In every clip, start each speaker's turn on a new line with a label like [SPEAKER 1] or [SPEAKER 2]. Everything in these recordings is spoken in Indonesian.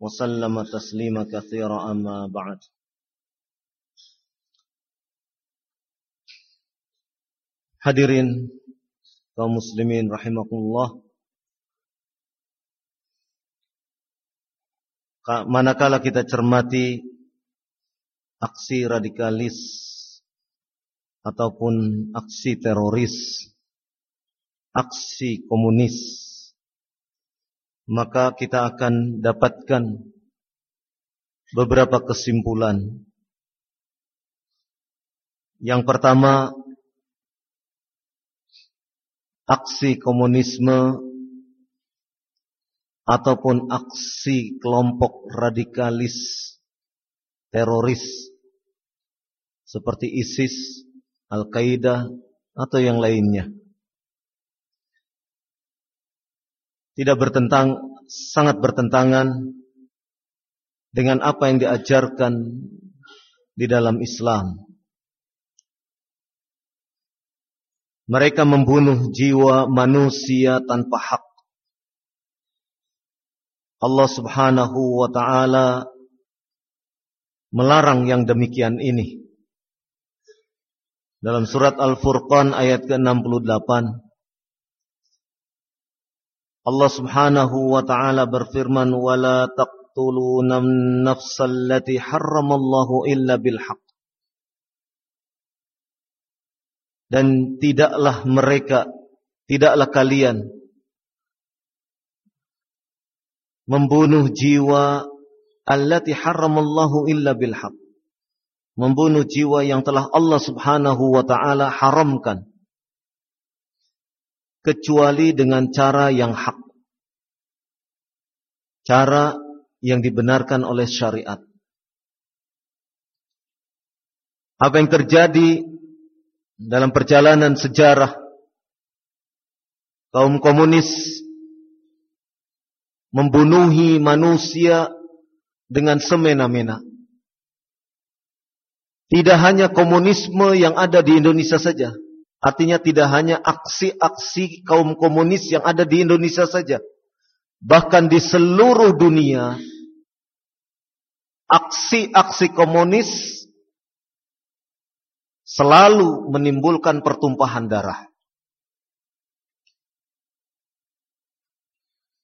[SPEAKER 1] وسلم تسليما كثيرا أما بعد Hadirin kaum muslimin rahimakumullah Manakala kita cermati aksi radikalis ataupun aksi teroris aksi komunis maka kita akan dapatkan beberapa kesimpulan. Yang pertama, aksi komunisme ataupun aksi kelompok radikalis teroris seperti ISIS, Al-Qaeda atau yang lainnya tidak bertentang sangat bertentangan dengan apa yang diajarkan di dalam Islam. Mereka membunuh jiwa manusia tanpa hak. Allah Subhanahu wa taala melarang yang demikian ini. Dalam surat Al-Furqan ayat ke-68 Allah Subhanahu wa taala berfirman wala taqtuluna nafsal lati harramallahu illa bil haqq dan tidaklah mereka tidaklah kalian membunuh jiwa allati harramallahu illa bil haqq membunuh jiwa yang telah Allah Subhanahu wa taala haramkan kecuali dengan cara yang hak. Cara yang dibenarkan oleh syariat. Apa yang terjadi dalam perjalanan sejarah kaum komunis membunuhi manusia dengan semena-mena. Tidak hanya komunisme yang ada di Indonesia saja. Artinya tidak hanya aksi-aksi kaum komunis yang ada di Indonesia saja. Bahkan di seluruh dunia, aksi-aksi komunis selalu menimbulkan pertumpahan darah.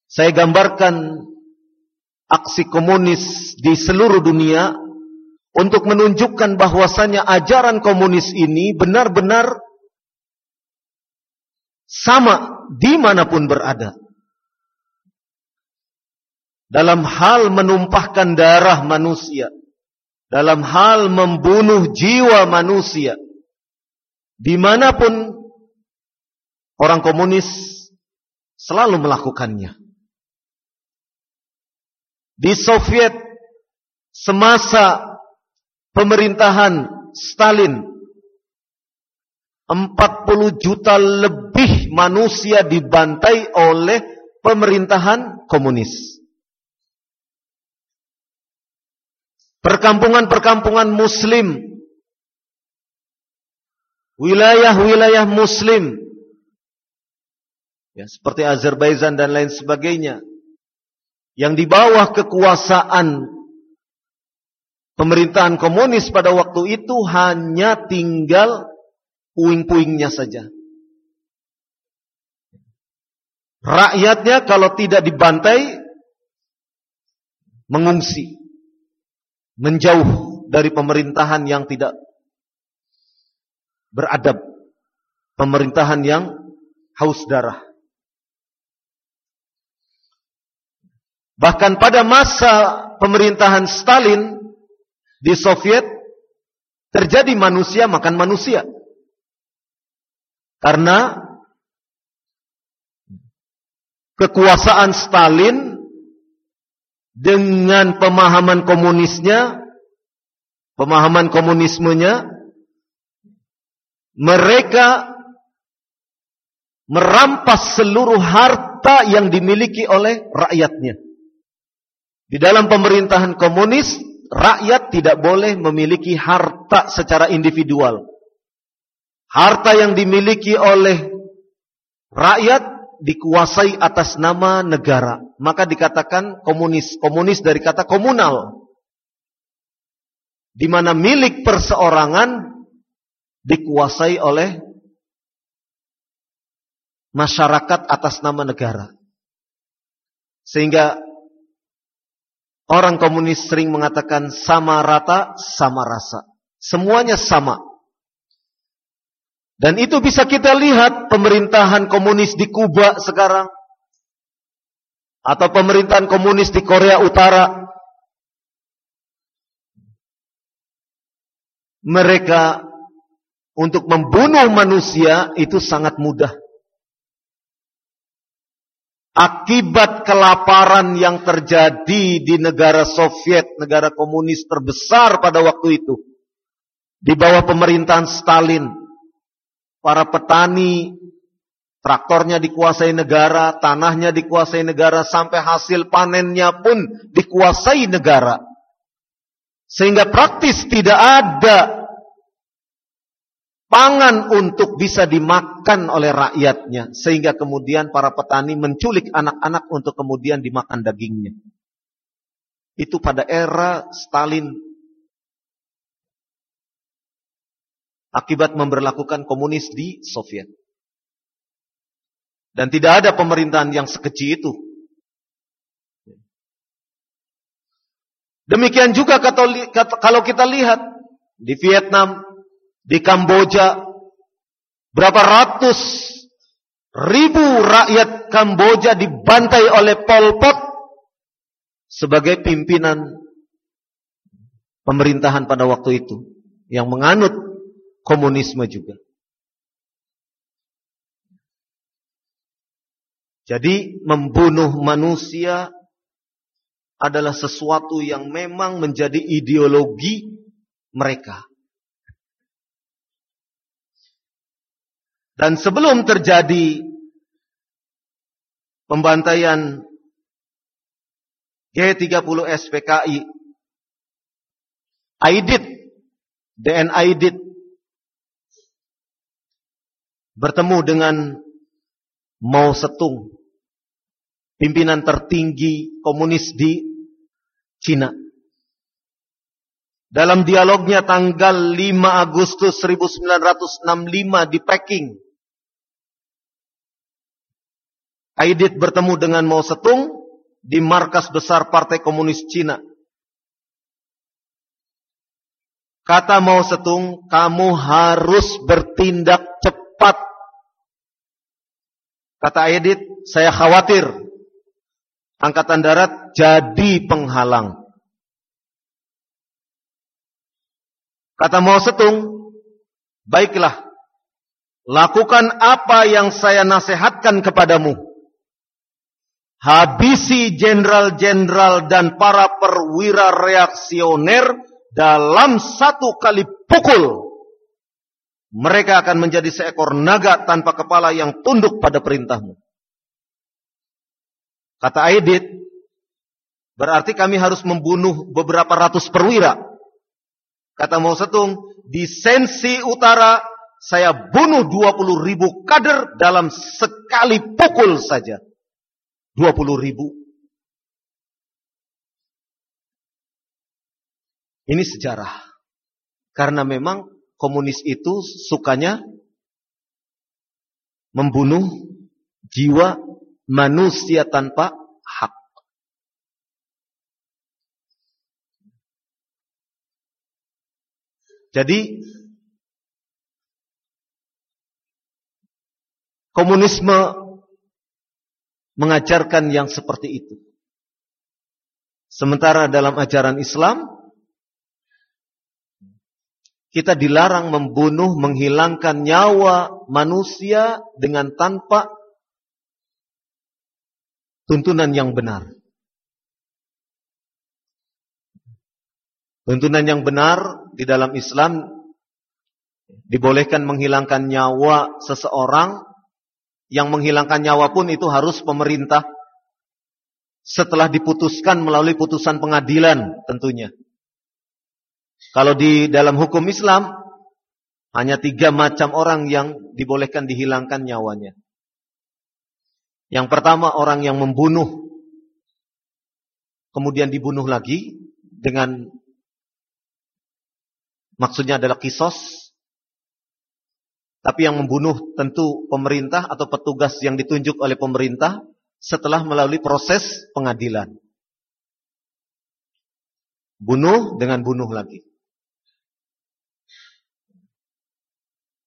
[SPEAKER 1] Saya gambarkan aksi komunis di seluruh dunia untuk menunjukkan bahwasannya ajaran komunis ini benar-benar sama di mana pun berada. Dalam hal menumpahkan darah manusia. Dalam hal membunuh jiwa manusia. Di mana pun orang komunis selalu melakukannya. Di Soviet semasa pemerintahan Stalin 40 juta lebih manusia dibantai oleh pemerintahan komunis. Perkampungan-perkampungan muslim, wilayah-wilayah muslim, ya, seperti Azerbaijan dan lain sebagainya, yang di bawah kekuasaan pemerintahan komunis pada waktu itu hanya tinggal puing-puingnya saja. Rakyatnya kalau tidak dibantai mengungsi, menjauh dari pemerintahan yang tidak beradab, pemerintahan yang haus darah. Bahkan pada masa pemerintahan Stalin di Soviet terjadi manusia makan manusia. Karena kekuasaan Stalin dengan pemahaman komunisnya pemahaman komunismenya, mereka merampas seluruh harta yang dimiliki oleh rakyatnya. Di dalam pemerintahan komunis, rakyat tidak boleh memiliki harta secara individual. Harta yang dimiliki oleh rakyat dikuasai atas nama negara. Maka dikatakan komunis. Komunis dari kata komunal. Di mana milik perseorangan dikuasai oleh masyarakat atas nama negara. Sehingga orang komunis sering mengatakan sama rata, sama rasa. Semuanya sama. Dan itu bisa kita lihat pemerintahan komunis di Kuba sekarang. Atau pemerintahan komunis di Korea Utara. Mereka untuk membunuh manusia itu sangat mudah. Akibat kelaparan yang terjadi di negara Soviet, negara komunis terbesar pada waktu itu. Di bawah pemerintahan Stalin para petani traktornya dikuasai negara, tanahnya dikuasai negara, sampai hasil panennya pun dikuasai negara. Sehingga praktis tidak ada pangan untuk bisa dimakan oleh rakyatnya. Sehingga kemudian para petani menculik anak-anak untuk kemudian dimakan dagingnya. Itu pada era Stalin akibat memberlakukan komunis di Soviet. Dan tidak ada pemerintahan yang sekecil itu. Demikian juga kalau kita lihat di Vietnam, di Kamboja, berapa ratus ribu rakyat Kamboja dibantai oleh Pol Pot sebagai pimpinan pemerintahan pada waktu itu yang menganut komunisme juga. Jadi membunuh manusia adalah sesuatu yang memang menjadi ideologi mereka. Dan sebelum terjadi pembantaian G30 SPKI, Aidit, DN Aidit bertemu dengan Mao Setung, pimpinan tertinggi komunis di Cina. Dalam dialognya tanggal 5 Agustus 1965 di Peking, Aidit bertemu dengan Mao Setung di markas besar Partai Komunis Cina. Kata Mao Setung, kamu harus bertindak cepat cepat. Kata Edit, saya khawatir angkatan darat jadi penghalang. Kata Mao Setung, baiklah, lakukan apa yang saya nasihatkan kepadamu. Habisi jenderal-jenderal dan para perwira reaksioner dalam satu kali pukul mereka akan menjadi seekor naga tanpa kepala yang tunduk pada perintahmu. Kata Aidit, berarti kami harus membunuh beberapa ratus perwira. Kata Mau Setung, di sensi utara saya bunuh 20 ribu kader dalam sekali pukul saja. 20 ribu. Ini sejarah. Karena memang komunis itu sukanya membunuh jiwa manusia tanpa hak. Jadi komunisme mengajarkan yang seperti itu. Sementara dalam ajaran Islam kita dilarang membunuh, menghilangkan nyawa manusia dengan tanpa tuntunan yang benar. Tuntunan yang benar di dalam Islam dibolehkan menghilangkan nyawa seseorang yang menghilangkan nyawa pun itu harus pemerintah setelah diputuskan melalui putusan pengadilan tentunya. Kalau di dalam hukum Islam hanya tiga macam orang yang dibolehkan dihilangkan nyawanya. Yang pertama orang yang membunuh kemudian dibunuh lagi dengan Maksudnya adalah kisos. Tapi yang membunuh tentu pemerintah atau petugas yang ditunjuk oleh pemerintah setelah melalui proses pengadilan. Bunuh dengan bunuh lagi.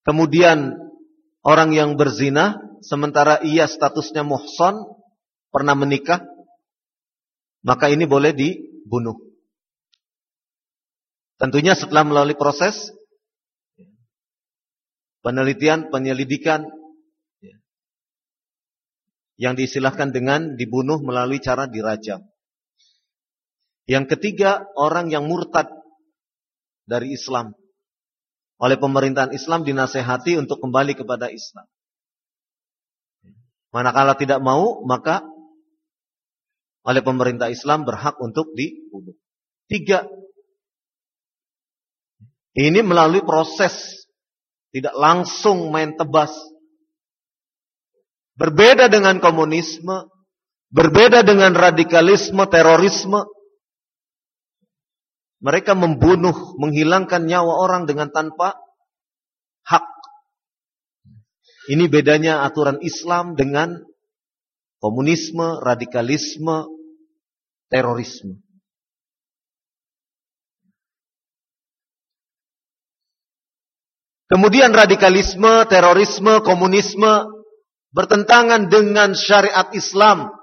[SPEAKER 1] Kemudian orang yang berzina sementara ia statusnya muhson pernah menikah maka ini boleh dibunuh. Tentunya setelah melalui proses penelitian, penyelidikan yang diistilahkan dengan dibunuh melalui cara dirajam. Yang ketiga, orang yang murtad dari Islam. Oleh pemerintahan Islam dinasehati untuk kembali kepada Islam. Manakala tidak mau, maka oleh pemerintah Islam berhak untuk dibunuh. Tiga ini melalui proses. Tidak langsung main tebas. Berbeda dengan komunisme. Berbeda dengan radikalisme, terorisme. Mereka membunuh, menghilangkan nyawa orang dengan tanpa hak. Ini bedanya aturan Islam dengan komunisme, radikalisme, terorisme. Kemudian radikalisme, terorisme, komunisme bertentangan dengan syariat Islam.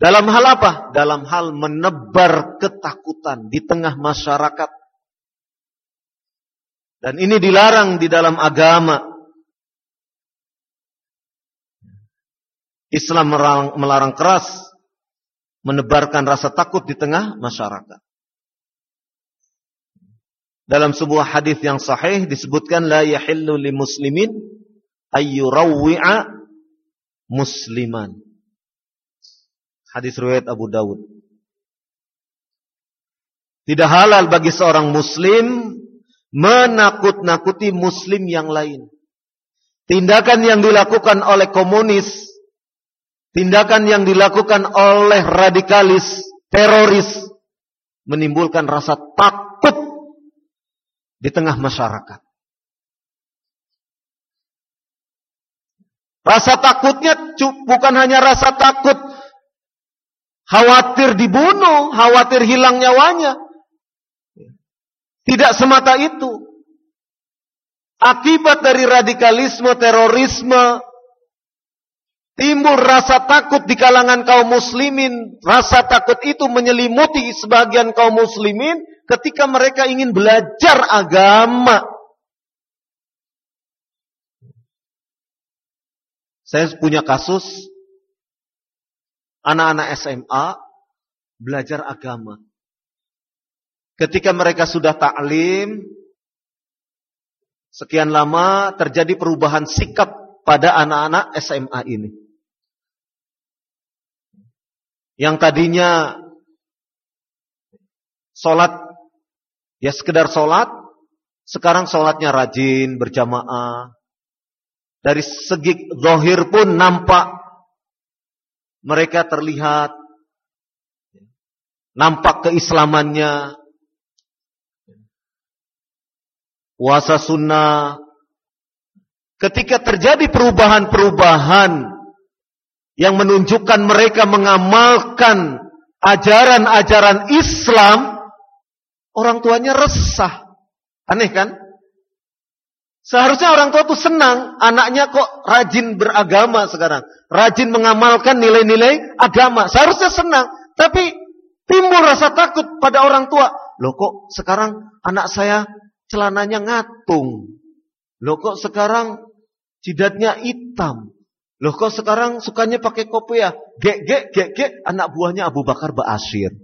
[SPEAKER 1] Dalam hal apa? Dalam hal menebar ketakutan di tengah masyarakat. Dan ini dilarang di dalam agama. Islam melarang, keras menebarkan rasa takut di tengah masyarakat. Dalam sebuah hadis yang sahih disebutkan la yahillu li muslimin ayyurawwi'a musliman. Hadis riwayat Abu Dawud. Tidak halal bagi seorang muslim menakut-nakuti muslim yang lain. Tindakan yang dilakukan oleh komunis, tindakan yang dilakukan oleh radikalis, teroris menimbulkan rasa takut di tengah masyarakat. Rasa takutnya bukan hanya rasa takut khawatir dibunuh, khawatir hilang nyawanya. Tidak semata itu. Akibat dari radikalisme, terorisme, timbul rasa takut di kalangan kaum muslimin. Rasa takut itu menyelimuti sebagian kaum muslimin ketika mereka ingin belajar agama. Saya punya kasus anak-anak SMA belajar agama. Ketika mereka sudah taklim, sekian lama terjadi perubahan sikap pada anak-anak SMA ini. Yang tadinya sholat Ya sekedar sholat, sekarang sholatnya rajin, berjamaah. Dari segi zohir pun nampak mereka terlihat nampak keislamannya puasa sunnah ketika terjadi perubahan-perubahan yang menunjukkan mereka mengamalkan ajaran-ajaran Islam Orang tuanya resah. Aneh kan? Seharusnya orang tua tuh senang, anaknya kok rajin beragama sekarang. Rajin mengamalkan nilai-nilai agama. Seharusnya senang. Tapi timbul rasa takut pada orang tua. Loh kok sekarang anak saya celananya ngatung. Loh kok sekarang jidatnya hitam. Loh kok sekarang sukanya pakai kopiah. Gek, gek, gek, gek. Anak buahnya Abu Bakar Ba'asyir.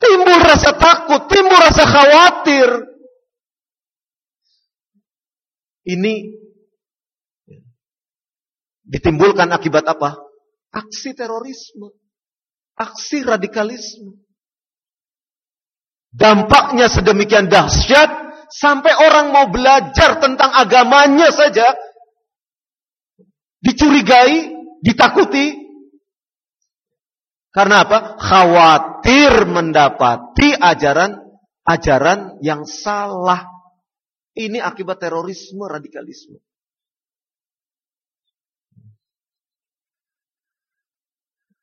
[SPEAKER 1] Timbul rasa takut, timbul rasa khawatir. Ini ditimbulkan akibat apa? Aksi terorisme, aksi radikalisme. Dampaknya sedemikian dahsyat sampai orang mau belajar tentang agamanya saja dicurigai, ditakuti. Karena apa? Khawatir mendapati ajaran-ajaran yang salah. Ini akibat terorisme, radikalisme.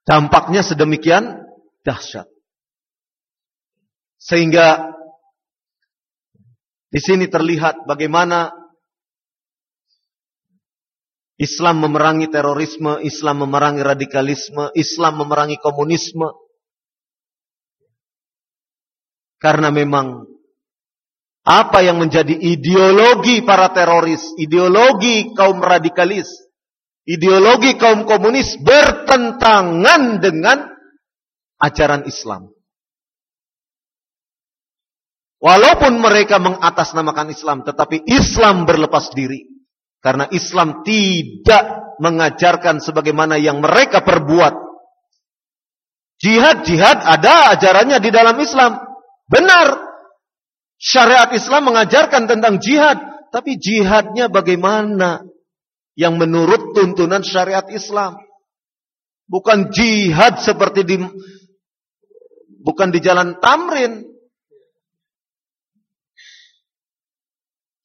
[SPEAKER 1] Dampaknya sedemikian dahsyat. Sehingga di sini terlihat bagaimana Islam memerangi terorisme, Islam memerangi radikalisme, Islam memerangi komunisme. Karena memang apa yang menjadi ideologi para teroris, ideologi kaum radikalis, ideologi kaum komunis bertentangan dengan ajaran Islam. Walaupun mereka mengatasnamakan Islam, tetapi Islam berlepas diri. Karena Islam tidak mengajarkan sebagaimana yang mereka perbuat. Jihad-jihad ada ajarannya di dalam Islam. Benar. Syariat Islam mengajarkan tentang jihad. Tapi jihadnya bagaimana? Yang menurut tuntunan syariat Islam. Bukan jihad seperti di bukan di jalan tamrin,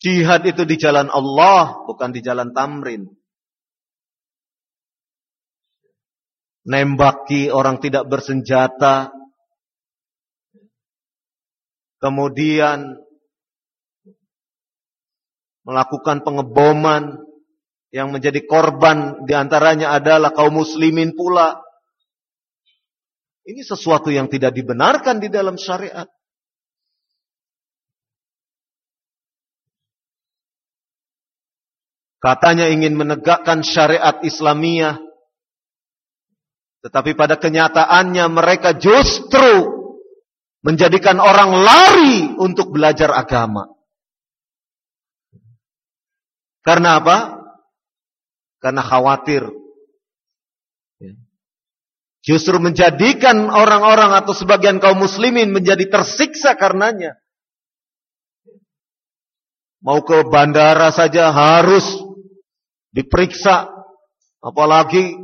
[SPEAKER 1] Jihad itu di jalan Allah, bukan di jalan tamrin. Nembaki orang tidak bersenjata. Kemudian melakukan pengeboman yang menjadi korban di antaranya adalah kaum muslimin pula. Ini sesuatu yang tidak dibenarkan di dalam syariat. Katanya ingin menegakkan syariat Islamiyah. Tetapi pada kenyataannya mereka justru menjadikan orang lari untuk belajar agama. Karena apa? Karena khawatir. Ya. Justru menjadikan orang-orang atau sebagian kaum muslimin menjadi tersiksa karenanya. Mau ke bandara saja harus diperiksa, apalagi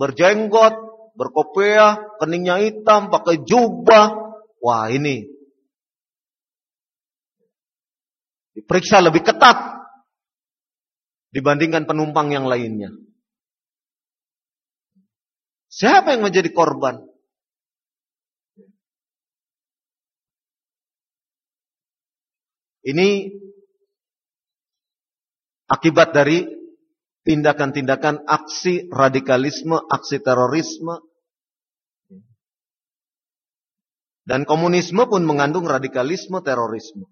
[SPEAKER 1] berjenggot, berkopiah, keningnya hitam, pakai jubah. Wah ini diperiksa lebih ketat dibandingkan penumpang yang lainnya. Siapa yang menjadi korban? Ini Akibat dari tindakan-tindakan aksi radikalisme, aksi terorisme. Dan komunisme pun mengandung radikalisme, terorisme.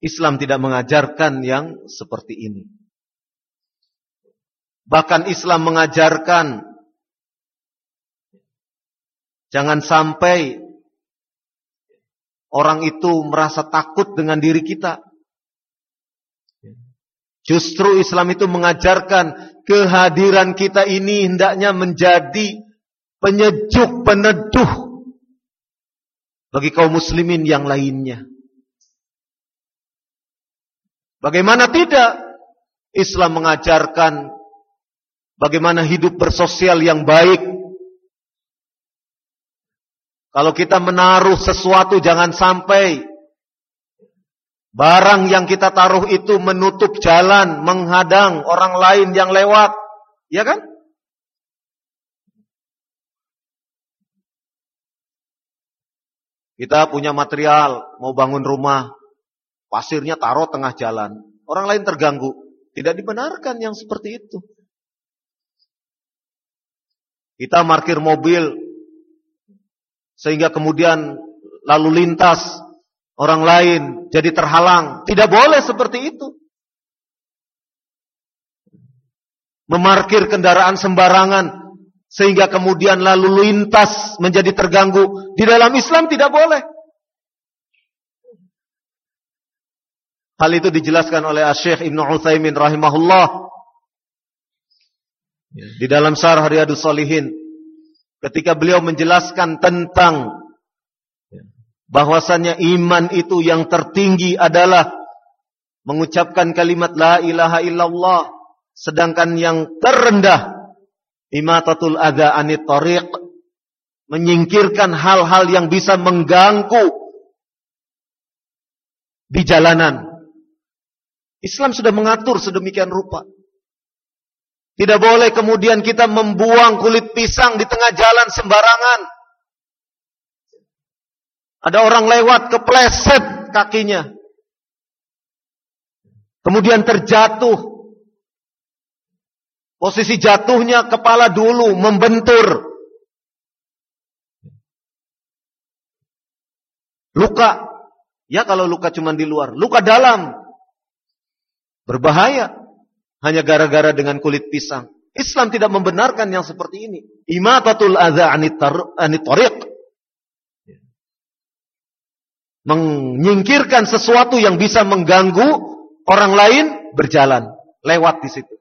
[SPEAKER 1] Islam tidak mengajarkan yang seperti ini. Bahkan Islam mengajarkan jangan sampai orang itu merasa takut dengan diri kita. Justru Islam itu mengajarkan kehadiran kita ini hendaknya menjadi penyejuk, peneduh bagi kaum muslimin yang lainnya. Bagaimana tidak? Islam mengajarkan bagaimana hidup bersosial yang baik. Kalau kita menaruh sesuatu jangan sampai Barang yang kita taruh itu menutup jalan, menghadang orang lain yang lewat. Ya kan? Kita punya material, mau bangun rumah. Pasirnya taruh tengah jalan. Orang lain terganggu. Tidak dibenarkan yang seperti itu. Kita parkir mobil. Sehingga kemudian lalu lintas orang lain jadi terhalang. Tidak boleh seperti itu. Memarkir kendaraan sembarangan sehingga kemudian lalu lintas menjadi terganggu. Di dalam Islam tidak boleh. Hal itu dijelaskan oleh Syekh Ibnu Utsaimin rahimahullah di dalam Syarah Riyadhus Shalihin ketika beliau menjelaskan tentang bahwasannya iman itu yang tertinggi adalah mengucapkan kalimat la ilaha illallah sedangkan yang terendah imatatul adza anit menyingkirkan hal-hal yang bisa mengganggu di jalanan Islam sudah mengatur sedemikian rupa. Tidak boleh kemudian kita membuang kulit pisang di tengah jalan sembarangan. Ada orang lewat kepleset kakinya. Kemudian terjatuh. Posisi jatuhnya kepala dulu membentur. Luka. Ya kalau luka cuma di luar. Luka dalam. Berbahaya. Hanya gara-gara dengan kulit pisang. Islam tidak membenarkan yang seperti ini. Imatatul adha anit tariq. Menyingkirkan sesuatu yang bisa mengganggu orang lain berjalan. Lewat di situ.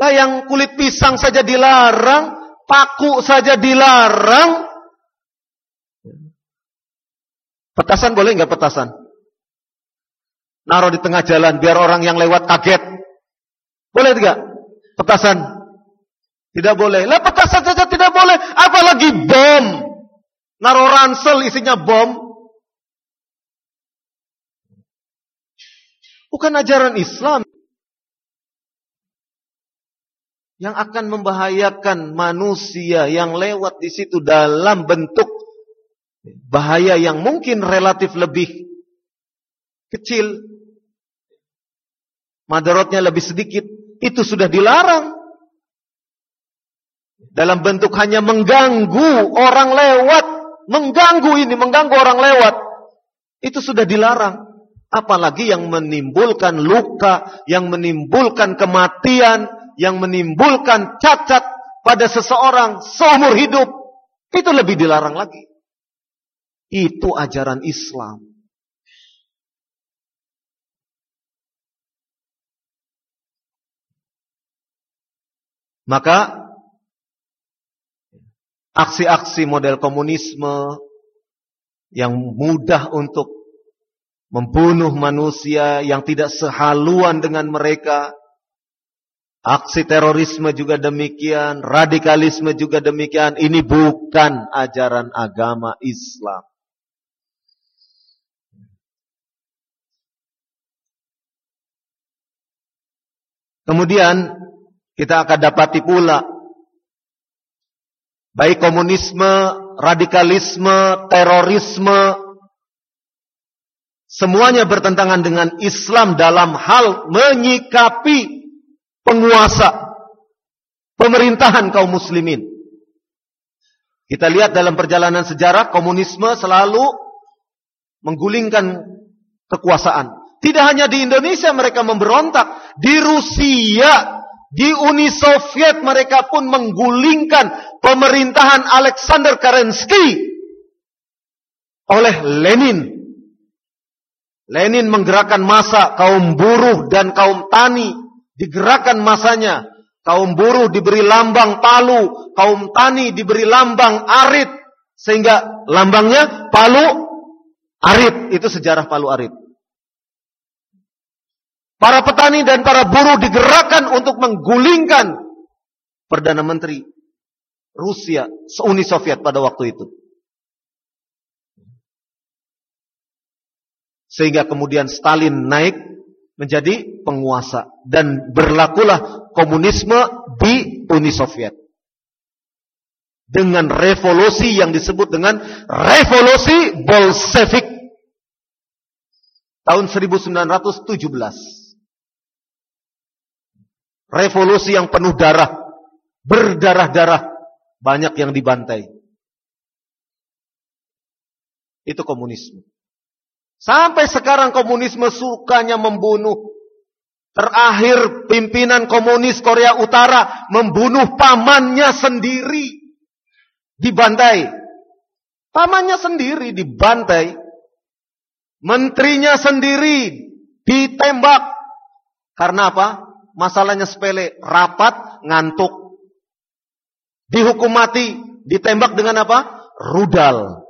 [SPEAKER 1] Lah yang kulit pisang saja dilarang. Paku saja dilarang. Petasan boleh nggak petasan? Naruh di tengah jalan biar orang yang lewat kaget. Boleh tidak? Petasan. Tidak boleh. Lah petasan saja tidak boleh. Apalagi bom. Naruh ransel isinya bom. Bukan ajaran Islam. Yang akan membahayakan manusia yang lewat di situ dalam bentuk bahaya yang mungkin relatif lebih kecil Madarotnya lebih sedikit. Itu sudah dilarang. Dalam bentuk hanya mengganggu orang lewat. Mengganggu ini, mengganggu orang lewat. Itu sudah dilarang. Apalagi yang menimbulkan luka, yang menimbulkan kematian, yang menimbulkan cacat pada seseorang seumur hidup. Itu lebih dilarang lagi. Itu ajaran Islam. Maka aksi-aksi model komunisme yang mudah untuk membunuh manusia yang tidak sehaluan dengan mereka. Aksi terorisme juga demikian, radikalisme juga demikian. Ini bukan ajaran agama Islam. Kemudian kita akan dapati pula baik komunisme, radikalisme, terorisme semuanya bertentangan dengan Islam dalam hal menyikapi penguasa pemerintahan kaum muslimin. Kita lihat dalam perjalanan sejarah komunisme selalu menggulingkan kekuasaan. Tidak hanya di Indonesia mereka memberontak, di Rusia di Uni Soviet mereka pun menggulingkan pemerintahan Alexander Kerensky oleh Lenin. Lenin menggerakkan masa kaum buruh dan kaum tani digerakkan masanya. Kaum buruh diberi lambang palu, kaum tani diberi lambang arit sehingga lambangnya palu arit. Itu sejarah palu arit. Para petani dan para buruh digerakkan untuk menggulingkan Perdana Menteri Rusia, Uni Soviet pada waktu itu. Sehingga kemudian Stalin naik menjadi penguasa. Dan berlakulah komunisme di Uni Soviet. Dengan revolusi yang disebut dengan revolusi Bolshevik. Tahun 1917. Revolusi yang penuh darah. Berdarah-darah. Banyak yang dibantai. Itu komunisme. Sampai sekarang komunisme sukanya membunuh. Terakhir pimpinan komunis Korea Utara membunuh pamannya sendiri. Dibantai. Pamannya sendiri dibantai. Menterinya sendiri ditembak. Karena apa? Masalahnya sepele. Rapat, ngantuk. Dihukum mati. Ditembak dengan apa? Rudal.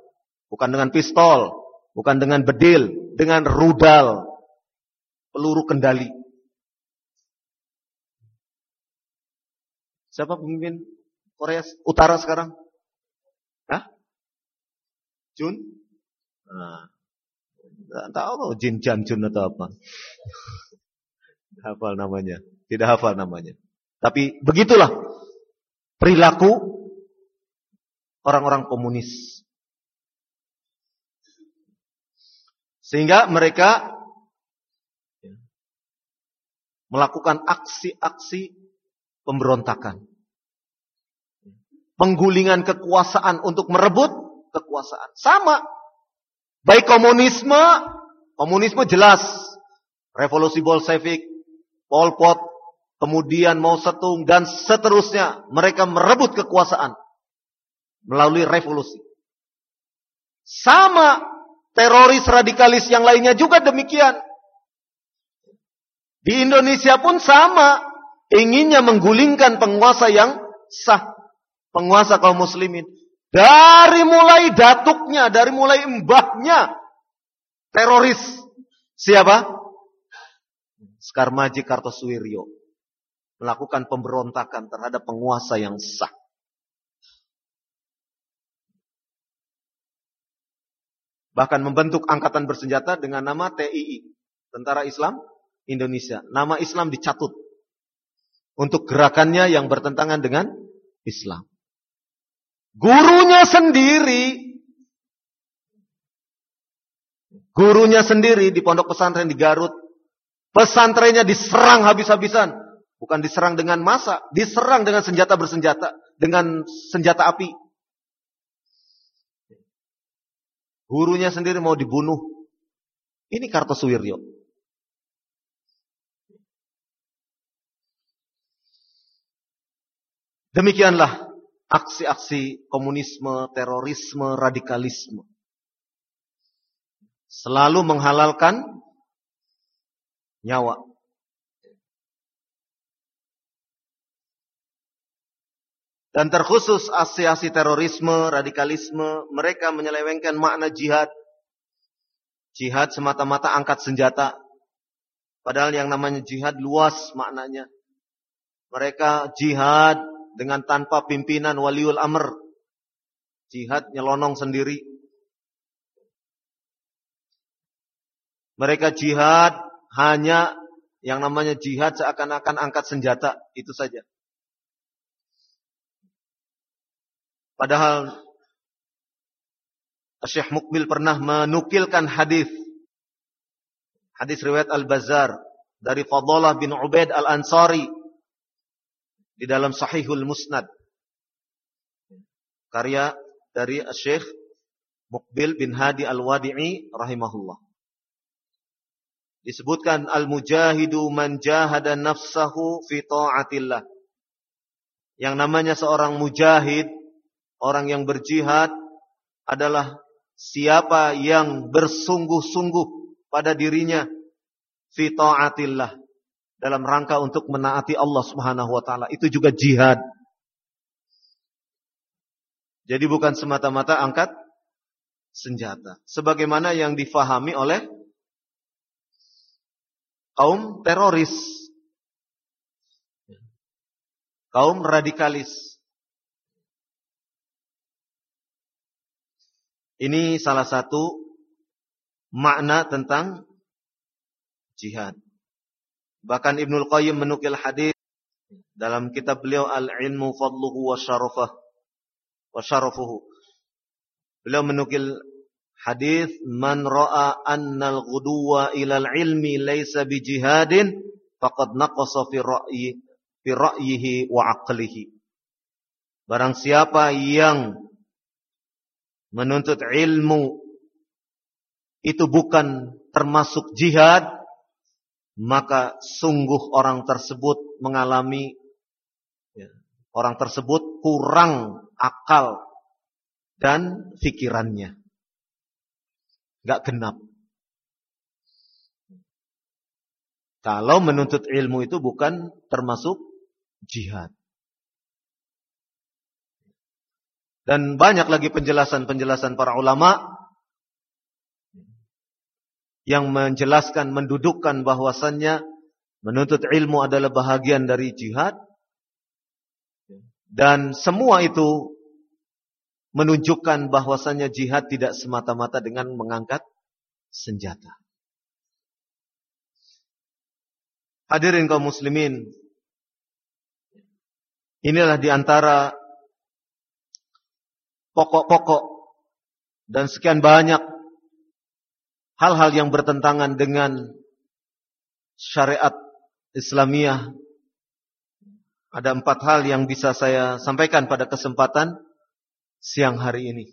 [SPEAKER 1] Bukan dengan pistol. Bukan dengan bedil. Dengan rudal. Peluru kendali. Siapa pemimpin Korea Utara sekarang? Hah? Jun? Nah, tidak tahu Jin Jan Jun atau apa. Hafal namanya. Tidak hafal namanya. Tapi begitulah perilaku orang-orang komunis. Sehingga mereka melakukan aksi-aksi pemberontakan. Penggulingan kekuasaan untuk merebut kekuasaan. Sama. Baik komunisme, komunisme jelas. Revolusi Bolshevik, Pol Pot, kemudian Mao Zedong dan seterusnya. Mereka merebut kekuasaan melalui revolusi. Sama teroris radikalis yang lainnya juga demikian. Di Indonesia pun sama inginnya menggulingkan penguasa yang sah, penguasa kaum muslimin. Dari mulai datuknya, dari mulai mbahnya, teroris. Siapa? Skarmaji Kartosuwiryo. Melakukan pemberontakan terhadap penguasa yang sah. Bahkan membentuk angkatan bersenjata dengan nama TII. Tentara Islam Indonesia. Nama Islam dicatut untuk gerakannya yang bertentangan dengan Islam. Gurunya sendiri, gurunya sendiri di pondok pesantren di Garut, pesantrennya diserang habis-habisan, bukan diserang dengan masa, diserang dengan senjata bersenjata, dengan senjata api. Gurunya sendiri mau dibunuh. Ini Kartosuwiryo. Demikianlah aksi-aksi komunisme, terorisme, radikalisme. Selalu menghalalkan nyawa. Dan terkhusus aksi-aksi terorisme, radikalisme, mereka menyelewengkan makna jihad. Jihad semata-mata angkat senjata. Padahal yang namanya jihad luas maknanya. Mereka jihad dengan tanpa pimpinan waliul amr. Jihad nyelonong sendiri. Mereka jihad hanya yang namanya jihad seakan-akan angkat senjata. Itu saja. Padahal Syekh Mukbil pernah menukilkan hadis hadis riwayat Al-Bazzar dari Fadalah bin Ubaid Al-Ansari di dalam Sahihul Musnad. Karya dari Syekh Mukbil bin Hadi Al-Wadi'i rahimahullah. Disebutkan al-mujahidu man jahada nafsahu fi ta'atillah. Yang namanya seorang mujahid, orang yang berjihad adalah siapa yang bersungguh-sungguh pada dirinya fi ta'atillah dalam rangka untuk menaati Allah Subhanahu wa taala. Itu juga jihad. Jadi bukan semata-mata angkat senjata. Sebagaimana yang difahami oleh kaum teroris. Kaum radikalis. Ini salah satu makna tentang jihad. Bahkan Ibnul Qayyim menukil hadis dalam kitab beliau Al-Ilmu Fadluhu wa Syarafah wa Syarafuhu. Beliau menukil hadis man ra'a annal ghuduwa ilal ilmi laysa bijihadin faqad naqasa fi ra'yi fi ra'yihi wa aqlihi. Barang siapa yang menuntut ilmu itu bukan termasuk jihad maka sungguh orang tersebut mengalami ya, orang tersebut kurang akal dan pikirannya. Gak genap. Kalau menuntut ilmu itu bukan termasuk jihad. Dan banyak lagi penjelasan-penjelasan para ulama yang menjelaskan, mendudukkan bahwasannya menuntut ilmu adalah bahagian dari jihad. Dan semua itu menunjukkan bahwasannya jihad tidak semata-mata dengan mengangkat senjata. Hadirin kaum muslimin, inilah di antara pokok-pokok dan sekian banyak hal-hal yang bertentangan dengan syariat Islamiyah. Ada empat hal yang bisa saya sampaikan pada kesempatan siang hari ini.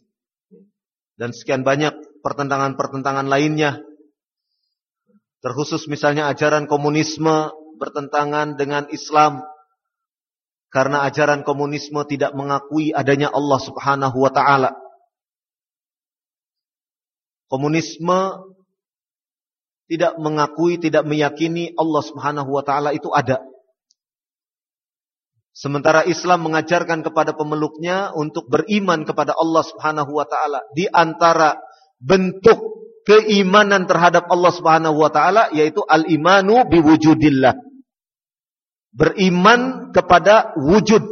[SPEAKER 1] Dan sekian banyak pertentangan-pertentangan lainnya Terkhusus misalnya ajaran komunisme bertentangan dengan Islam. Karena ajaran komunisme tidak mengakui adanya Allah subhanahu wa ta'ala. Komunisme tidak mengakui, tidak meyakini Allah subhanahu wa ta'ala itu ada. Sementara Islam mengajarkan kepada pemeluknya untuk beriman kepada Allah subhanahu wa ta'ala. Di antara bentuk keimanan terhadap Allah Subhanahu wa taala yaitu al-imanu biwujudillah. Beriman kepada wujud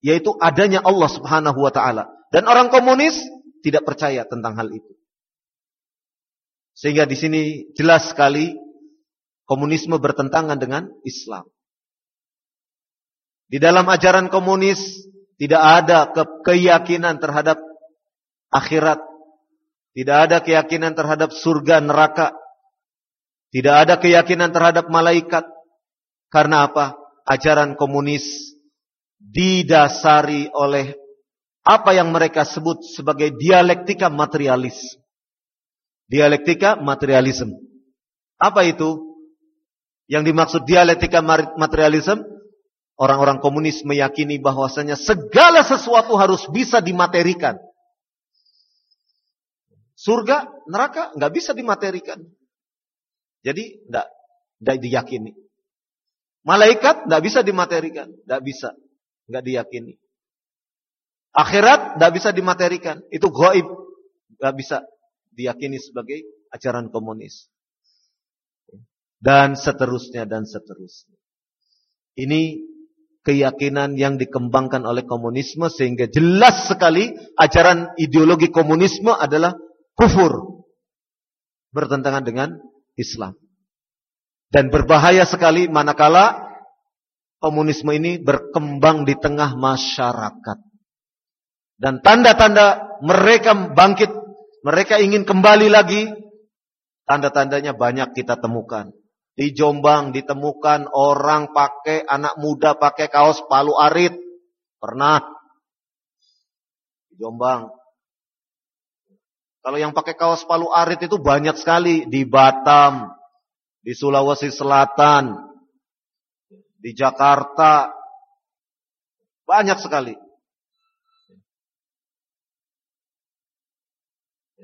[SPEAKER 1] yaitu adanya Allah Subhanahu wa taala. Dan orang komunis tidak percaya tentang hal itu. Sehingga di sini jelas sekali komunisme bertentangan dengan Islam. Di dalam ajaran komunis tidak ada ke keyakinan terhadap akhirat tidak ada keyakinan terhadap surga neraka. Tidak ada keyakinan terhadap malaikat. Karena apa? Ajaran komunis didasari oleh apa yang mereka sebut sebagai dialektika materialis. Dialektika materialisme. Apa itu? Yang dimaksud dialektika materialisme? Orang-orang komunis meyakini bahwasanya segala sesuatu harus bisa dimaterikan. Surga, neraka nggak bisa dimaterikan. Jadi nggak nggak diyakini. Malaikat nggak bisa dimaterikan, nggak bisa, nggak diyakini. Akhirat nggak bisa dimaterikan, itu goib, nggak bisa diyakini sebagai ajaran komunis. Dan seterusnya dan seterusnya. Ini keyakinan yang dikembangkan oleh komunisme sehingga jelas sekali ajaran ideologi komunisme adalah kufur. Bertentangan dengan Islam. Dan berbahaya sekali manakala komunisme ini berkembang di tengah masyarakat. Dan tanda-tanda mereka bangkit, mereka ingin kembali lagi, tanda-tandanya banyak kita temukan. Di Jombang ditemukan orang pakai, anak muda pakai kaos palu arit. Pernah. Di Jombang. Kalau yang pakai kaos palu arit itu banyak sekali di Batam, di Sulawesi Selatan, di Jakarta. Banyak sekali.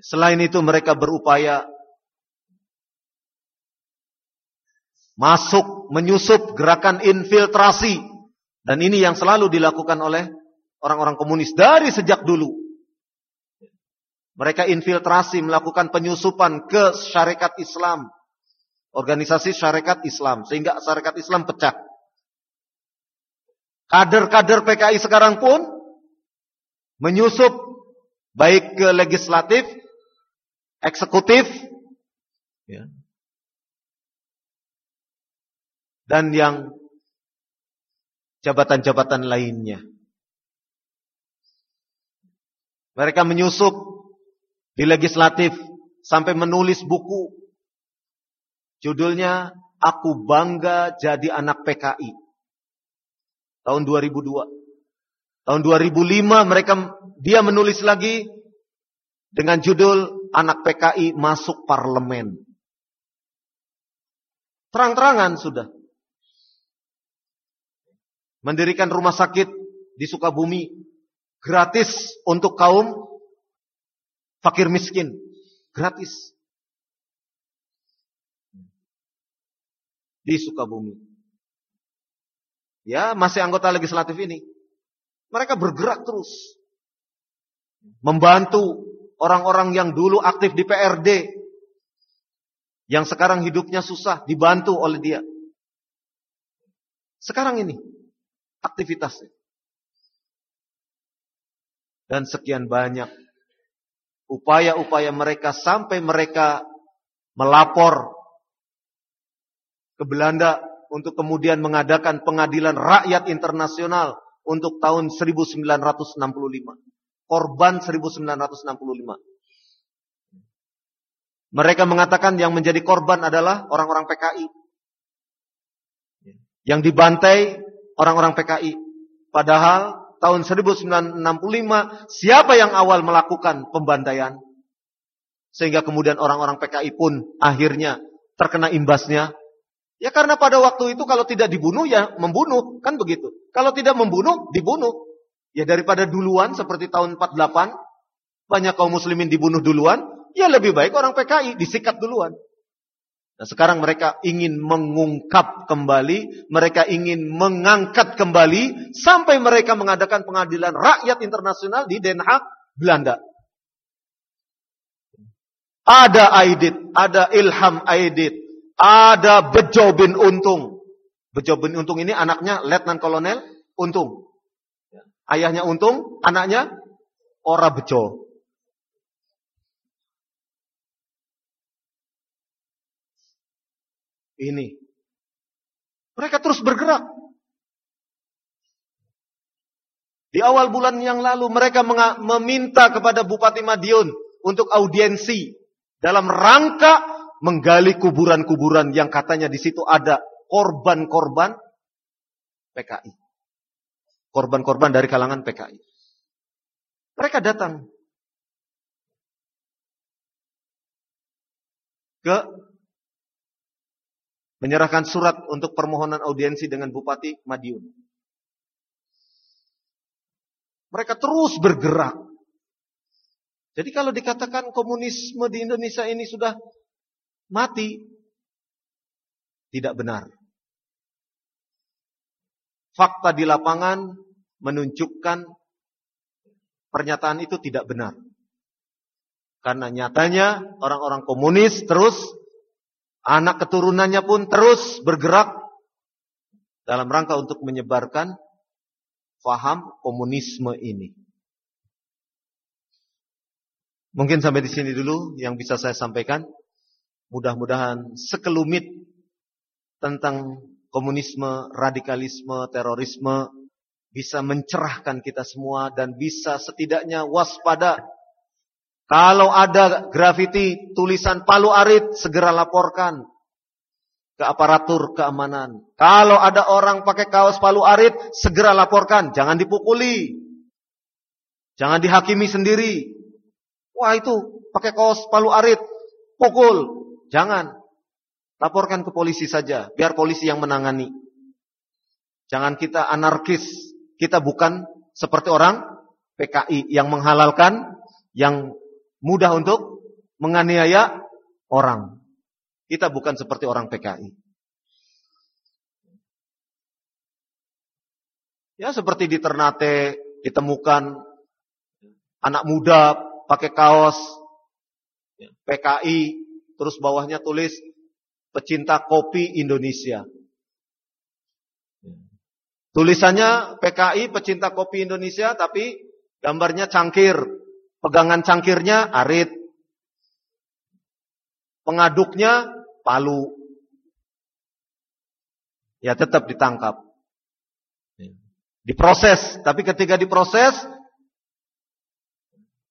[SPEAKER 1] Selain itu mereka berupaya masuk, menyusup gerakan infiltrasi. Dan ini yang selalu dilakukan oleh orang-orang komunis dari sejak dulu. Mereka infiltrasi melakukan penyusupan ke syarikat Islam. Organisasi syarikat Islam. Sehingga syarikat Islam pecah. Kader-kader PKI sekarang pun menyusup baik ke legislatif, eksekutif, ya, dan yang jabatan-jabatan lainnya. Mereka menyusup di legislatif sampai menulis buku. Judulnya Aku Bangga Jadi Anak PKI. Tahun 2002. Tahun 2005 mereka dia menulis lagi dengan judul Anak PKI Masuk Parlemen. Terang-terangan sudah. Mendirikan rumah sakit di Sukabumi gratis untuk kaum fakir miskin. Gratis. Di Sukabumi. Ya, masih anggota legislatif ini. Mereka bergerak terus. Membantu orang-orang yang dulu aktif di PRD. Yang sekarang hidupnya susah, dibantu oleh dia. Sekarang ini, aktivitasnya. Dan sekian banyak upaya-upaya mereka sampai mereka melapor ke Belanda untuk kemudian mengadakan pengadilan rakyat internasional untuk tahun 1965 korban 1965. Mereka mengatakan yang menjadi korban adalah orang-orang PKI. Yang dibantai orang-orang PKI. Padahal tahun 1965 siapa yang awal melakukan pembantaian? Sehingga kemudian orang-orang PKI pun akhirnya terkena imbasnya. Ya karena pada waktu itu kalau tidak dibunuh ya membunuh, kan begitu. Kalau tidak membunuh, dibunuh. Ya daripada duluan seperti tahun 48, banyak kaum muslimin dibunuh duluan, ya lebih baik orang PKI disikat duluan. Nah sekarang mereka ingin mengungkap kembali, mereka ingin mengangkat kembali, sampai mereka mengadakan pengadilan rakyat internasional di Den Haag, Belanda. Ada Aidit, ada Ilham Aidit, ada Bejo bin Untung. Bejo bin Untung ini anaknya Letnan Kolonel Untung. Ayahnya untung, anaknya ora bejo. Ini. Mereka terus bergerak. Di awal bulan yang lalu mereka meminta kepada Bupati Madiun untuk audiensi dalam rangka menggali kuburan-kuburan yang katanya di situ ada korban-korban PKI korban-korban dari kalangan PKI. Mereka datang ke menyerahkan surat untuk permohonan audiensi dengan Bupati Madiun. Mereka terus bergerak. Jadi kalau dikatakan komunisme di Indonesia ini sudah mati, tidak benar. Fakta di lapangan menunjukkan pernyataan itu tidak benar. Karena nyatanya orang-orang komunis terus, anak keturunannya pun terus bergerak dalam rangka untuk menyebarkan faham komunisme ini. Mungkin sampai di sini dulu yang bisa saya sampaikan. Mudah-mudahan sekelumit tentang komunisme, radikalisme, terorisme bisa mencerahkan kita semua dan bisa setidaknya waspada. Kalau ada grafiti tulisan Palu Arit, segera laporkan ke aparatur keamanan. Kalau ada orang pakai kaos Palu Arit, segera laporkan, jangan dipukuli. Jangan dihakimi sendiri. Wah itu pakai kaos Palu Arit, pukul. Jangan. Laporkan ke polisi saja, biar polisi yang menangani. Jangan kita anarkis, kita bukan seperti orang PKI yang menghalalkan, yang mudah untuk menganiaya orang. Kita bukan seperti orang PKI. Ya seperti di Ternate ditemukan anak muda pakai kaos PKI, terus bawahnya tulis pecinta kopi Indonesia. Tulisannya PKI pecinta kopi Indonesia tapi gambarnya cangkir. Pegangan cangkirnya arit. Pengaduknya palu. Ya tetap ditangkap. Diproses, tapi ketika diproses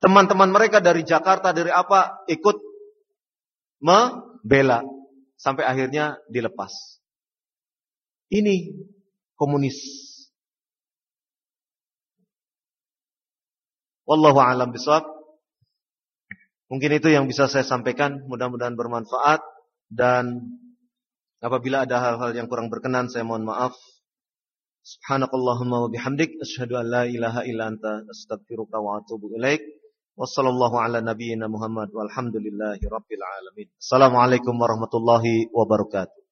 [SPEAKER 1] teman-teman mereka dari Jakarta dari apa ikut membela sampai akhirnya dilepas. Ini komunis. Wallahu a'lam bishawab. Mungkin itu yang bisa saya sampaikan, mudah-mudahan bermanfaat dan Apabila ada hal-hal yang kurang berkenan, saya mohon maaf. Subhanakallahumma wa bihamdik. Asyhadu an la ilaha illa anta astaghfiruka wa atubu ilaik. وصلى الله على نبينا محمد والحمد لله رب العالمين. السلام عليكم ورحمة الله وبركاته.